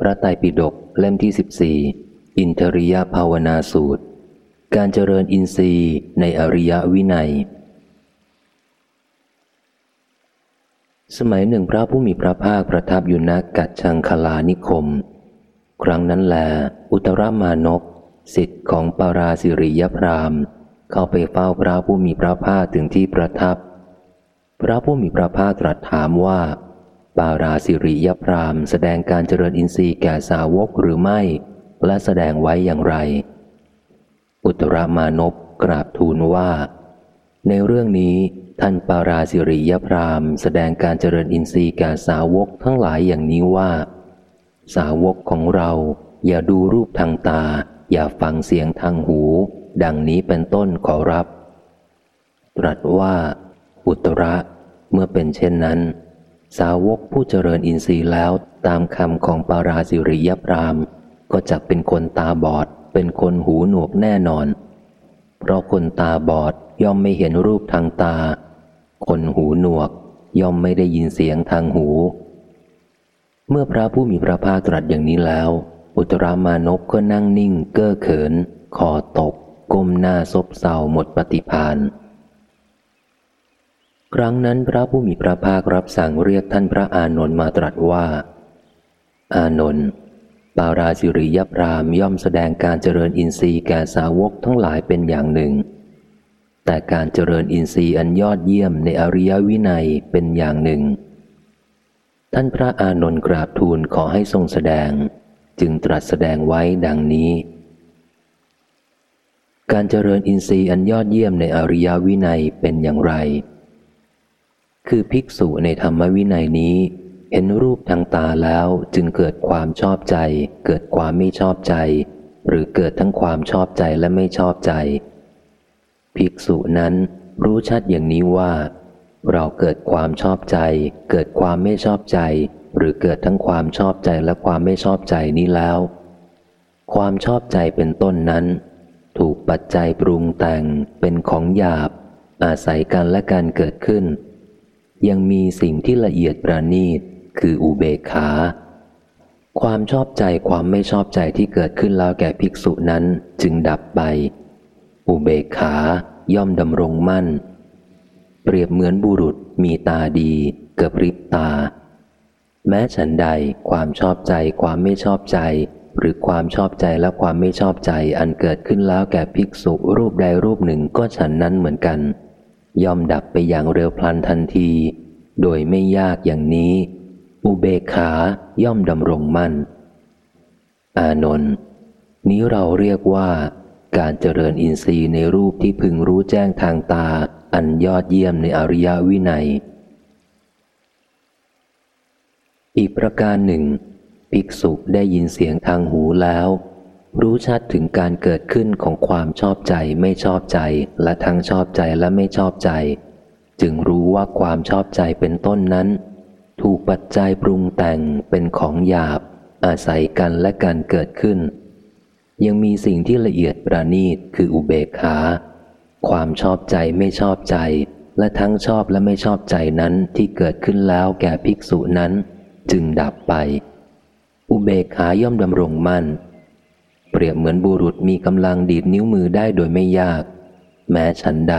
พระไตรปิฎกเล่มที่สิบสี่อินทริยภาวนาสูตร การเจริญอินทรีย์ในอริยวินัย สมัยหนึ่งพระผู้มีพระภาคประทับอยู่ณกัจชังคลานิคม ครั้งนั้นแล อุตรมานกสิทธิ์ของปาราสิริยพรามเข้าไปเฝ้าพระผู้มีพระภาคถึงที่ประทับ พระผู้มีพระภาคตรัสถามว่า ปาราสิริยพรามแสดงการเจริญอินทรีย์แก่สาวกหรือไม่ และแสดงไว้อย่างไร อุตรามานพกราบทูลว่า ในเรื่องนี้ท่านปาราสิริยพรามแสดงการเจริญอินทรีย์แก่สาวกทั้งหลายอย่างนี้ว่า สาวกของเราอย่าดูรูปทางตา อย่าฟังเสียงทางหู ดังนี้เป็นต้นขอรับ ตรัสว่า อุตระเมื่อเป็นเช่นนั้น สาวกผู้เจริญอินทรีย์แล้วตามคำของปาราสิริยพราม ก็จะเป็นคนตาบอด เป็นคนหูหนวกแน่นอน เพราะคนตาบอดย่อมไม่เห็นรูปทางตา คนหูหนวกย่อมไม่ได้ยินเสียงทางหู เมื่อพระผู้มีพระภาคตรัสอย่างนี้แล้ว อุตรามานพก็นั่งนิ่ง เก้อเขิน คอตก ก้มหน้าซบเศร้าหมดปฏิพาน ครั้งนั้นพระผู้มีพระภาครับสั่งเรียกท่านพระอานนท์มาตรัสว่า อานนท์ปาราสิริยพรามย่อมแสดงการเจริญอินทรีย์แก่สาวกทั้งหลายเป็นอย่างหนึ่ง แต่การเจริญอินทรีย์อันยอดเยี่ยมในอริยวินัยเป็นอย่างหนึ่ง ท่านพระอานนท์กราบทูลขอให้ทรงแสดง จึงตรัสแสดงไว้ดังนี้ การเจริญอินทรีย์อันยอดเยี่ยมในอริยวินัยเป็นอย่างไร คือภิกษุในธรรมวินัยนี้ เห็นรูปทางตาแล้วจึงเกิดความชอบใจ เกิดความไม่ชอบใจ หรือเกิดทั้งความชอบใจและไม่ชอบใจ ภิกษุนั้นรู้ชัดอย่างนี้ว่า เราเกิดความชอบใจ เกิดความไม่ชอบใจ หรือเกิดทั้งความชอบใจและความไม่ชอบใจนี้แล้ว ความชอบใจเป็นต้นนั้น ถูกปัจจัยปรุงแต่งเป็นของหยาบ อาศัยกันและการเกิดขึ้น ยังมีสิ่งที่ละเอียดประณีต คืออุเบกขา ความชอบใจความไม่ชอบใจที่เกิดขึ้นแล้วแก่ภิกษุนั้นจึงดับไป อุเบกขาย่อมดำรงมั่น เปรียบเหมือนบุรุษมีตาดีเกือบริบตา แม้ฉันใดความชอบใจความไม่ชอบใจ หรือความชอบใจและความไม่ชอบใจอันเกิดขึ้นแล้วแก่ภิกษุรูปใดรูปหนึ่งก็ฉันนั้นเหมือนกัน ย่อมดับไปอย่างเร็วพลันทันที โดยไม่ยากอย่างนี้ อุเบกขาย่อมดำรงมั่น อานนท์นี้เราเรียกว่า การเจริญอินทรีย์ในรูปที่พึงรู้แจ้งทางตา อันยอดเยี่ยมในอริยวินัย อีกประการหนึ่ง ภิกษุได้ยินเสียงทางหูแล้ว รู้ชัดถึงการเกิดขึ้นของความชอบใจไม่ชอบใจ และทั้งชอบใจและไม่ชอบใจ จึงรู้ว่าความชอบใจเป็นต้นนั้น ถูกปัจจัยปรุงแต่งเป็นของหยาบ อาศัยกันและการเกิดขึ้น ยังมีสิ่งที่ละเอียดประณีตคืออุเบกขา ความชอบใจไม่ชอบใจ และทั้งชอบและไม่ชอบใจนั้นที่เกิดขึ้นแล้วแก่ภิกษุนั้น จึงดับไป อุเบกขาย่อมดำรงมั่น เปรียบเหมือนบุรุษมีกำลังดีดนิ้วมือได้โดยไม่ยาก แม้ฉันใด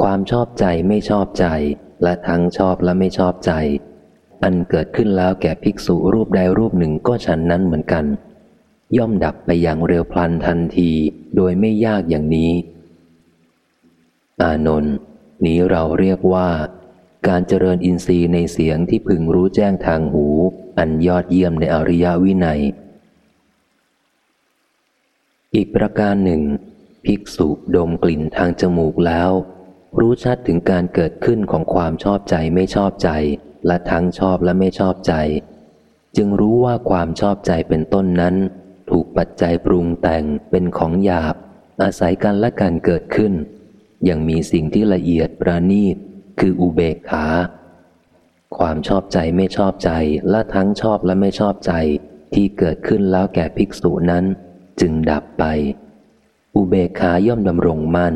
ความชอบใจไม่ชอบใจ และทั้งชอบและไม่ชอบใจ อันเกิดขึ้นแล้วแก่ภิกษุรูปใดรูปหนึ่งก็ฉันนั้นเหมือนกัน ย่อมดับไปอย่างเร็วพลันทันที โดยไม่ยากอย่างนี้ อานนท์นี้เราเรียกว่าการเจริญอินทรีย์ในเสียงที่พึงรู้แจ้งทางหู อันยอดเยี่ยมในอริยวินัย อีกประการหนึ่ง ภิกษุดมกลิ่นทางจมูกแล้ว รู้ชัดถึงการเกิดขึ้นของความชอบใจไม่ชอบใจ และทั้งชอบและไม่ชอบใจ จึงรู้ว่าความชอบใจเป็นต้นนั้น ถูกปัจจัยปรุงแต่งเป็นของหยาบ อาศัยกันและการเกิดขึ้น ยังมีสิ่งที่ละเอียดประณีต คืออุเบกขา ความชอบใจไม่ชอบใจ และทั้งชอบและไม่ชอบใจที่เกิดขึ้นแล้วแก่ภิกษุนั้น จึงดับไป อุเบกขาย่อมดำรงมั่น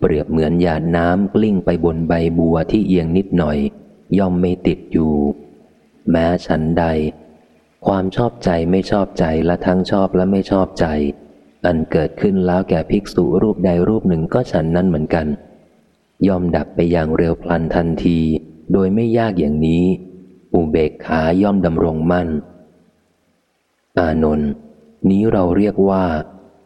เปรียบเหมือนหยาดน้ำกลิ้งไปบนใบบัวที่เอียงนิดหน่อย ย่อมไม่ติดอยู่ แม้ฉันใด ความชอบใจไม่ชอบใจและทั้งชอบและไม่ชอบใจ อันเกิดขึ้นแล้วแก่ภิกษุรูปใดรูปหนึ่งก็ฉันนั้นเหมือนกัน ย่อมดับไปอย่างเร็วพลันทันที โดยไม่ยากอย่างนี้ อุเบกขาย่อมดำรงมั่น อานนท์ นี้เราเรียกว่า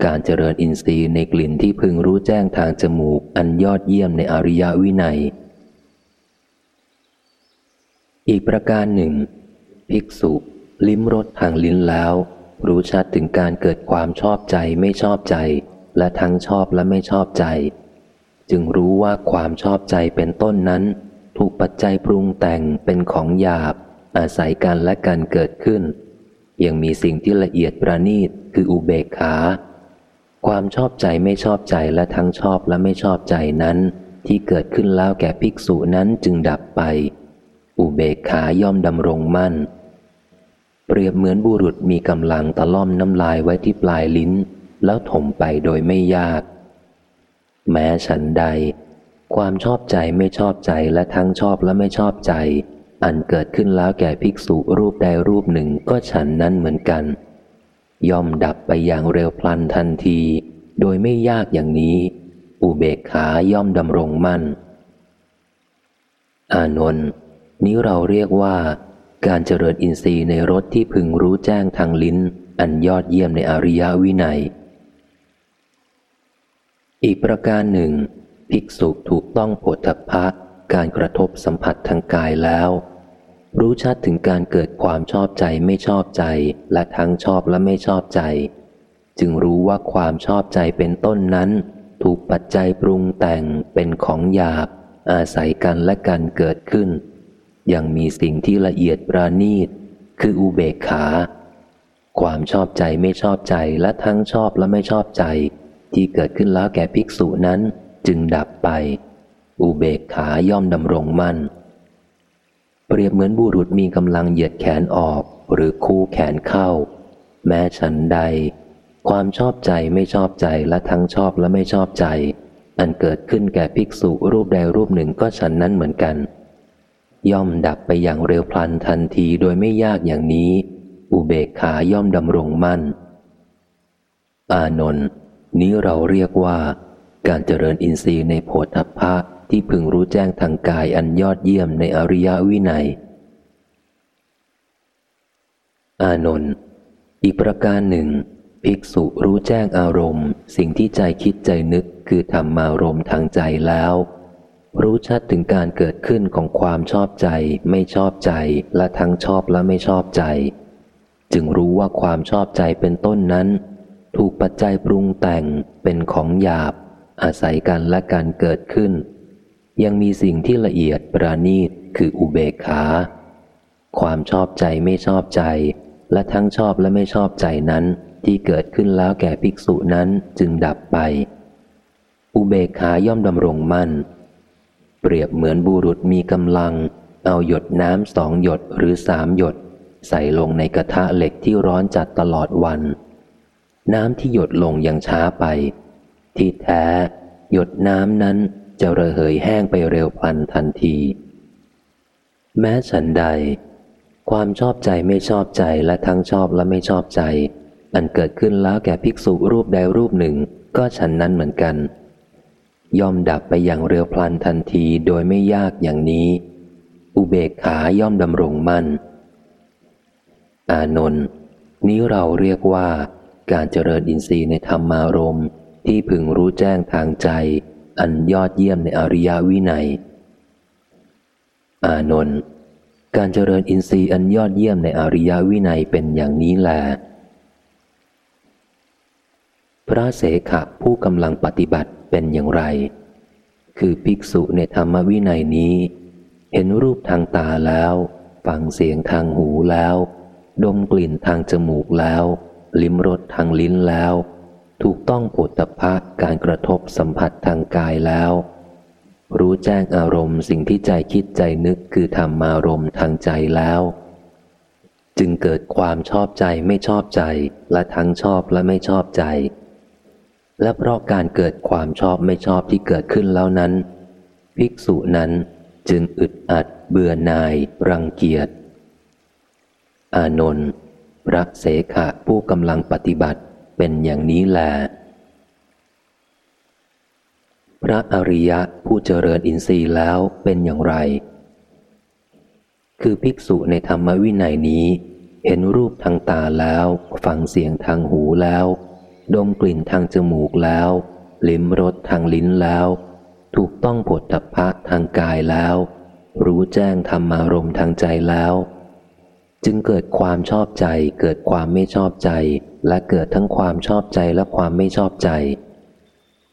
การเจริญอินทรีย์ในกลิ่นที่พึงรู้แจ้งทางจมูกอันยอดเยี่ยมในอริยวินัย อีกประการหนึ่ง ภิกษุ ลิ้มรสทางลิ้นแล้ว รู้ชัดถึงการเกิดความชอบใจไม่ชอบใจ และทั้งชอบและไม่ชอบใจ จึงรู้ว่าความชอบใจเป็นต้นนั้น ถูกปัจจัยปรุงแต่งเป็นของหยาบ อาศัยกันและการเกิดขึ้น ยังมีสิ่งที่ละเอียดประณีตคืออุเบกขา ความชอบใจไม่ชอบใจและทั้งชอบและไม่ชอบใจนั้น ที่เกิดขึ้นแล้วแก่ภิกษุนั้นจึงดับไป อุเบกขาย่อมดำรงมั่น เปรียบเหมือนบุรุษมีกำลังตะล่อมน้ำลายไว้ที่ปลายลิ้น แล้วถมไปโดยไม่ยาก แม้ฉันใด ความชอบใจไม่ชอบใจและทั้งชอบและไม่ชอบใจ อันเกิดขึ้นแล้วแก่ภิกษุรูปใดรูปหนึ่งก็ฉันนั้นเหมือนกัน ย่อมดับไปอย่างเร็วพลันทันที โดยไม่ยากอย่างนี้ อุเบกขาย่อมดำรงมั่น อานนท์นี้เราเรียกว่า การเจริญอินทรีย์ในรสที่พึงรู้แจ้งทางลิ้น อันยอดเยี่ยมในอริยวินัย อีกประการหนึ่ง ภิกษุถูกต้องโผฏฐะ การกระทบสัมผัสทางกายแล้ว รู้ชัดถึงการเกิดความชอบใจไม่ชอบใจและทั้งชอบและไม่ชอบใจ จึงรู้ว่าความชอบใจเป็นต้นนั้น ถูกปัจจัยปรุงแต่งเป็นของหยาบ อาศัยกันและกันเกิดขึ้น ยังมีสิ่งที่ละเอียดประณีต คืออุเบกขา ความชอบใจไม่ชอบใจและทั้งชอบและไม่ชอบใจ ที่เกิดขึ้นแล้วแก่ภิกษุนั้นจึงดับไป อุเบกขาย่อมดำรงมั่น เปรียบเหมือนบุรุษมีกำลังเหยียดแขนออกหรือคู่แขนเข้า แม้ฉันใด ความชอบใจไม่ชอบใจและทั้งชอบและไม่ชอบใจ อันเกิดขึ้นแก่ภิกษุรูปใดรูปหนึ่งก็ฉันนั้นเหมือนกัน ย่อมดับไปอย่างเร็วพลันทันทีโดยไม่ยากอย่างนี้ อุเบกขาย่อมดำรงมั่น อานนท์นี้เราเรียกว่าการเจริญอินทรีย์ในโพธพะ ที่พึงรู้แจ้งทางกายอันยอดเยี่ยมในอริยวินัย อานนท์อีกประการหนึ่ง ภิกษุรู้แจ้งอารมณ์ สิ่งที่ใจคิดใจนึกคือธรรมารมณ์ทางใจแล้ว รู้ชัดถึงการเกิดขึ้นของความชอบใจ ไม่ชอบใจและทั้งชอบและไม่ชอบใจ จึงรู้ว่าความชอบใจเป็นต้นนั้น ถูกปัจจัยปรุงแต่งเป็นของหยาบ อาศัยกันและการเกิดขึ้น ยังมีสิ่งที่ละเอียดประณีตคืออุเบกขา ความชอบใจไม่ชอบใจ และทั้งชอบและไม่ชอบใจนั้นที่เกิดขึ้นแล้วแก่ภิกษุนั้นจึงดับไป อุเบกขาย่อมดำรงมั่น เปรียบเหมือนบุรุษมีกำลัง เอาหยดน้ำสองหยดหรือสามหยด ใส่ลงในกระทะเหล็กที่ร้อนจัดตลอดวัน น้ำที่หยดลงยังช้าไป ที่แท้ หยดน้ำนั้น จะระเหยแห้งไปเร็วพลันทันที แม้ฉันใด ความชอบใจไม่ชอบใจและทั้งชอบและไม่ชอบใจ อันเกิดขึ้นแล้วแก่ภิกษุรูปใดรูปหนึ่ง ก็ฉันนั้นเหมือนกัน ย่อมดับไปอย่างเร็วพลันทันทีโดยไม่ยากอย่างนี้ อุเบกขาย่อมดำรงมั่น อานนท์นี้เราเรียกว่าการเจริญอินทรีย์ในธรรมารมที่พึงรู้แจ้งทางใจ อันยอดเยี่ยมในอริยวินัย อานนท์การเจริญอินทรีย์อันยอดเยี่ยมในอริยวินัยเป็นอย่างนี้แหละพระเสขะผู้กำลังปฏิบัติเป็นอย่างไร คือภิกษุในธรรมวินัยนี้ เห็นรูปทางตาแล้ว ฟังเสียงทางหูแล้ว ดมกลิ่นทางจมูกแล้ว ลิ้มรสทางลิ้นแล้ว ถูกต้องปุถะการกระทบสัมผัสทางกายแล้ว รู้แจ้งอารมณ์สิ่งที่ใจคิดใจนึกคือธรรมารมณ์ทางใจแล้ว จึงเกิดความชอบใจไม่ชอบใจและทั้งชอบและไม่ชอบใจ และเพราะการเกิดความชอบไม่ชอบที่เกิดขึ้นแล้วนั้น ภิกษุนั้นจึงอึดอัดเบื่อหน่าย รังเกียจ อานนท์พระเสขะผู้กำลังปฏิบัติ เป็นอย่างนี้แหลพระอริยะผู้เจริญอินทรีย์แล้วเป็นอย่างไร คือภิกษุในธรรมวินัยนี้ เห็นรูปทางตาแล้ว ฟังเสียงทางหูแล้ว ดมกลิ่นทางจมูกแล้ว ลิ้มรสทางลิ้นแล้ว ถูกต้องผลตภะทางกายแล้ว รู้แจ้งธรรมารมทางใจแล้ว จึงเกิดความชอบใจ เกิดความไม่ชอบใจ และเกิดทั้งความชอบใจและความไม่ชอบใจ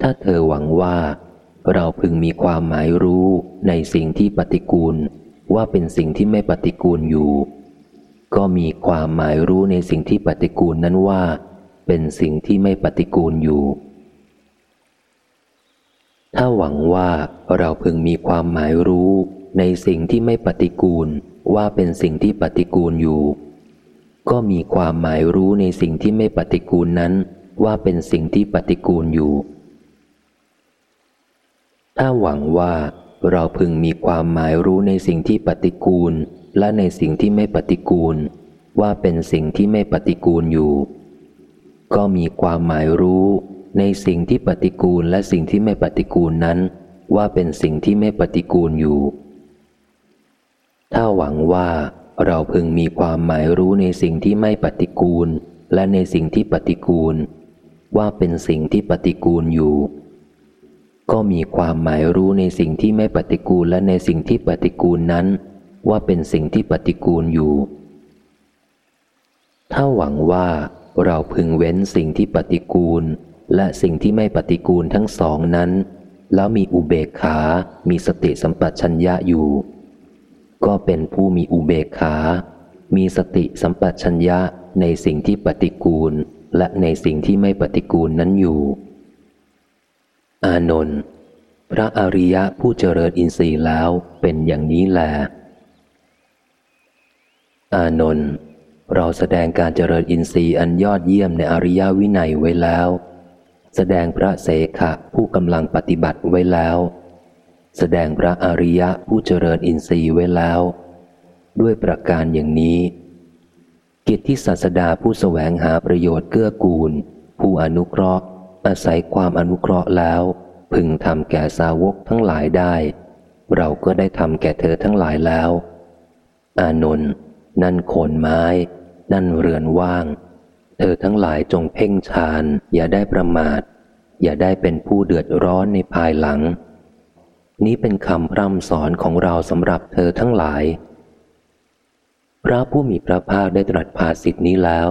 ถ้าเธอหวังว่า เราพึงมีความหมายรู้ในสิ่งที่ปฏิกูล ว่าเป็นสิ่งที่ไม่ปฏิกูลอยู่ ก็มีความหมายรู้ในสิ่งที่ปฏิกูลนั้นว่า เป็นสิ่งที่ไม่ปฏิกูลอยู่ ถ้าหวังว่าเราพึงมีความหมายรู้ ในสิ่งที่ไม่ปฏิกูลว่าเป็นสิ่งที่ปฏิกูลอยู่ ก็มีความหมายรู้ในสิ่งที่ไม่ปฏิกูลนั้น ว่าเป็นสิ่งที่ปฏิกูลอยู่ ถ้าหวังว่าเราพึงมีความหมายรู้ในสิ่งที่ปฏิกูล และในสิ่งที่ไม่ปฏิกูล ว่าเป็นสิ่งที่ไม่ปฏิกูลอยู่ ก็มีความหมายรู้ในสิ่งที่ปฏิกูลและสิ่งที่ไม่ปฏิกูลนั้น ว่าเป็นสิ่งที่ไม่ปฏิกูลอยู่ ถ้าหวังว่าเราพึงมีความหมายรู้ในสิ่งที่ไม่ปฏิกูล และในสิ่งที่ปฏิกูล ว่าเป็นสิ่งที่ปฏิกูลอยู่ ก็มีความหมายรู้ในสิ่งที่ไม่ปฏิกูลและในสิ่งที่ปฏิกูลนั้น ว่าเป็นสิ่งที่ปฏิกูลอยู่ ถ้าหวังว่าเราพึงเว้นสิ่งที่ปฏิกูล และสิ่งที่ไม่ปฏิกูลทั้งสองนั้น แล้วมีอุเบกขา มีสติสัมปชัญญะอยู่ ก็เป็นผู้มีอุเบกขา มีสติสัมปชัญญะในสิ่งที่ปฏิกูล และในสิ่งที่ไม่ปฏิกูลนั้นอยู่ อานนท์พระอริยะผู้เจริญอินทรีย์แล้วเป็นอย่างนี้แลอานนท์เราแสดงการเจริญอินทรีย์อันยอดเยี่ยมในอริยวินัยไว้แล้ว แสดงพระเสขะผู้กำลังปฏิบัติไว้แล้ว แสดงพระอริยะผู้เจริญอินทรีย์ไว้แล้ว ด้วยประการอย่างนี้ กิจที่ศาสดาผู้แสวงหาประโยชน์เกื้อกูล ผู้อนุเคราะห์ อาศัยความอนุเคราะห์แล้ว พึงทำแก่สาวกทั้งหลายได้ เราก็ได้ทำแก่เธอทั้งหลายแล้ว อานนท์นั่นโคนไม้ นั่นเรือนว่าง เธอทั้งหลายจงเพ่งฌานอย่าได้ประมาท อย่าได้เป็นผู้เดือดร้อนในภายหลัง นี้เป็นคำพร่ำสอนของเราสำหรับเธอทั้งหลาย พระผู้มีพระภาคได้ตรัสภาสิทธินี้แล้ว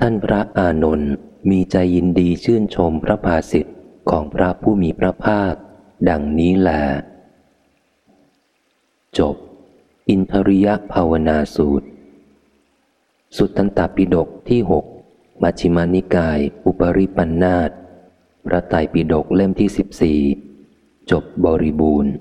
ท่านพระอานนท์มีใจยินดีชื่นชมพระภาสิทธิ์ของพระผู้มีพระภาค ดังนี้แหลจบ อินทริยภาวนาสูตร สุตตันตปิฎกที่หกมัชฌิมานิกาย อุปริปันธาตพระไตรปิฎกเล่มที่สิบสี่ จบบริบูรณ์